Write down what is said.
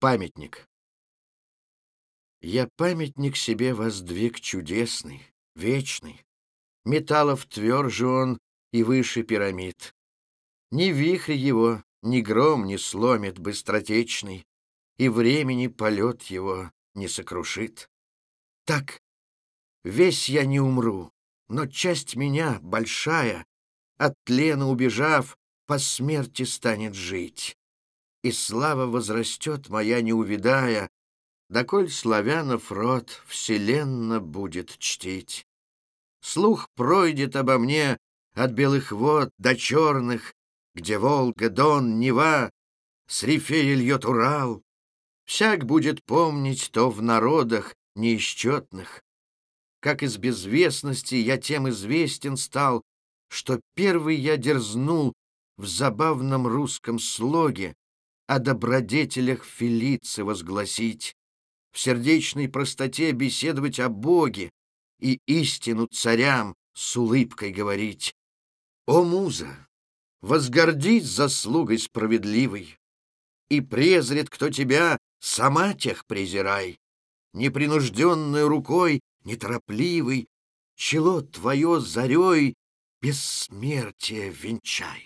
Памятник. Я памятник себе воздвиг чудесный, вечный. Металлов тверже он и выше пирамид. Ни вихрь его, ни гром не сломит быстротечный, И времени полет его не сокрушит. Так, весь я не умру, но часть меня, большая, От тлена убежав, по смерти станет жить. И слава возрастет моя, не увидая, Доколь славянов род вселенно будет чтить. Слух пройдет обо мне от белых вод до черных, Где Волга, Дон, Нева, с рифея льет Урал. Всяк будет помнить то в народах неисчетных. Как из безвестности я тем известен стал, Что первый я дерзнул в забавном русском слоге О добродетелях Фелицы возгласить, В сердечной простоте беседовать о Боге И истину царям с улыбкой говорить. О, муза, возгордись заслугой справедливой, И презрит кто тебя, сама тех презирай. Непринужденной рукой, неторопливой, Чело твое зарей бессмертие венчай.